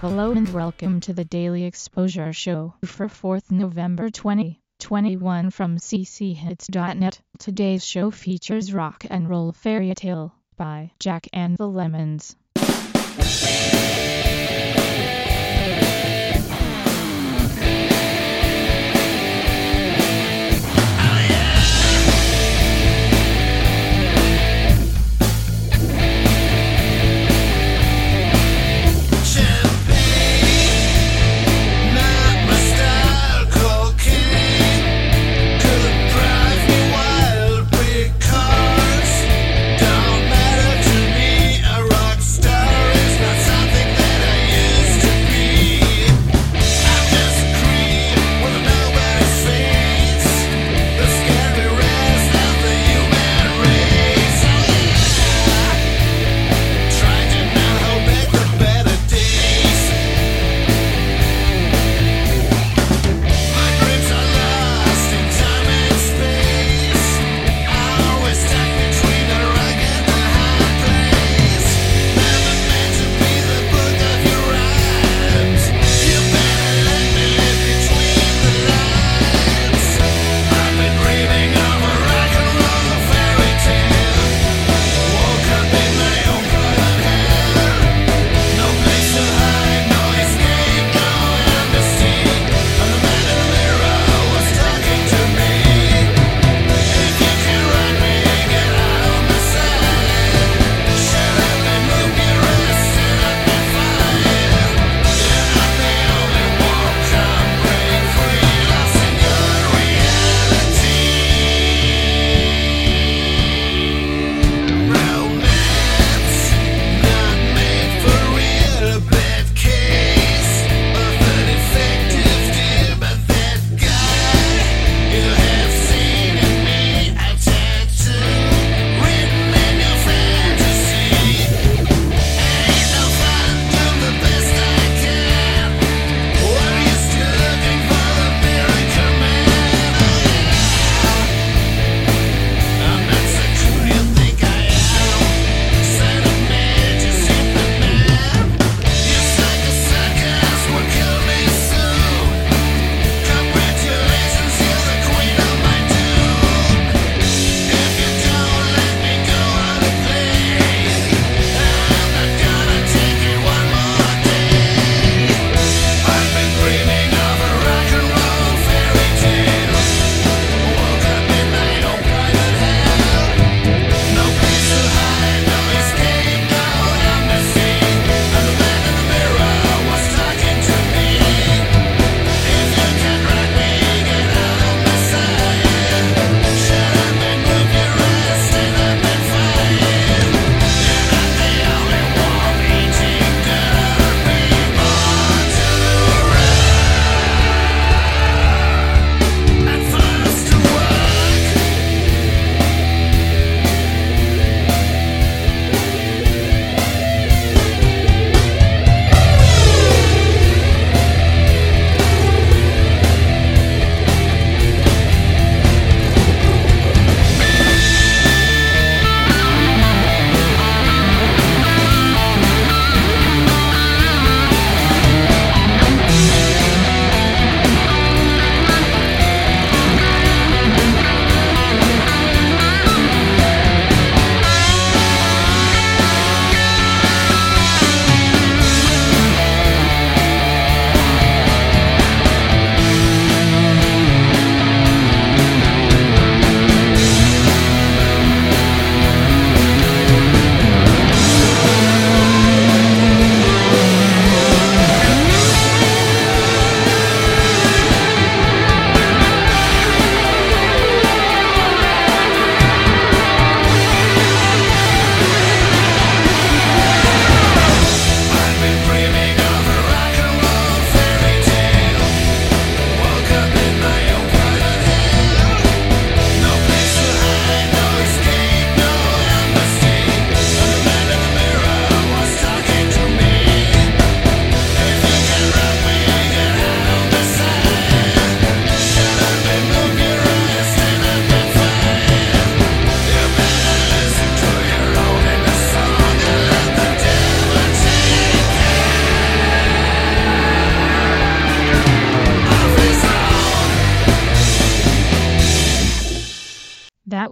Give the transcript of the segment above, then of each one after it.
Hello and welcome to the Daily Exposure Show for 4th November 2021 from cchits.net. Today's show features Rock and Roll Fairy Tale by Jack and the Lemons.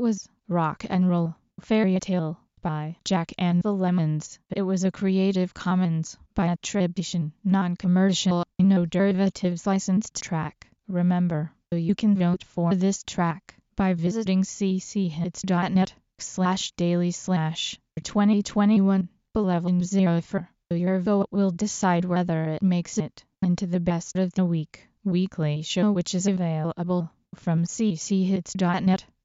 Was Rock and Roll Fairy Tale by Jack and the Lemons. It was a Creative Commons by attribution, non-commercial, no derivatives licensed track. Remember, you can vote for this track by visiting cchits.net slash daily slash 2021 1104. Your vote will decide whether it makes it into the best of the week weekly show which is available from cchits.net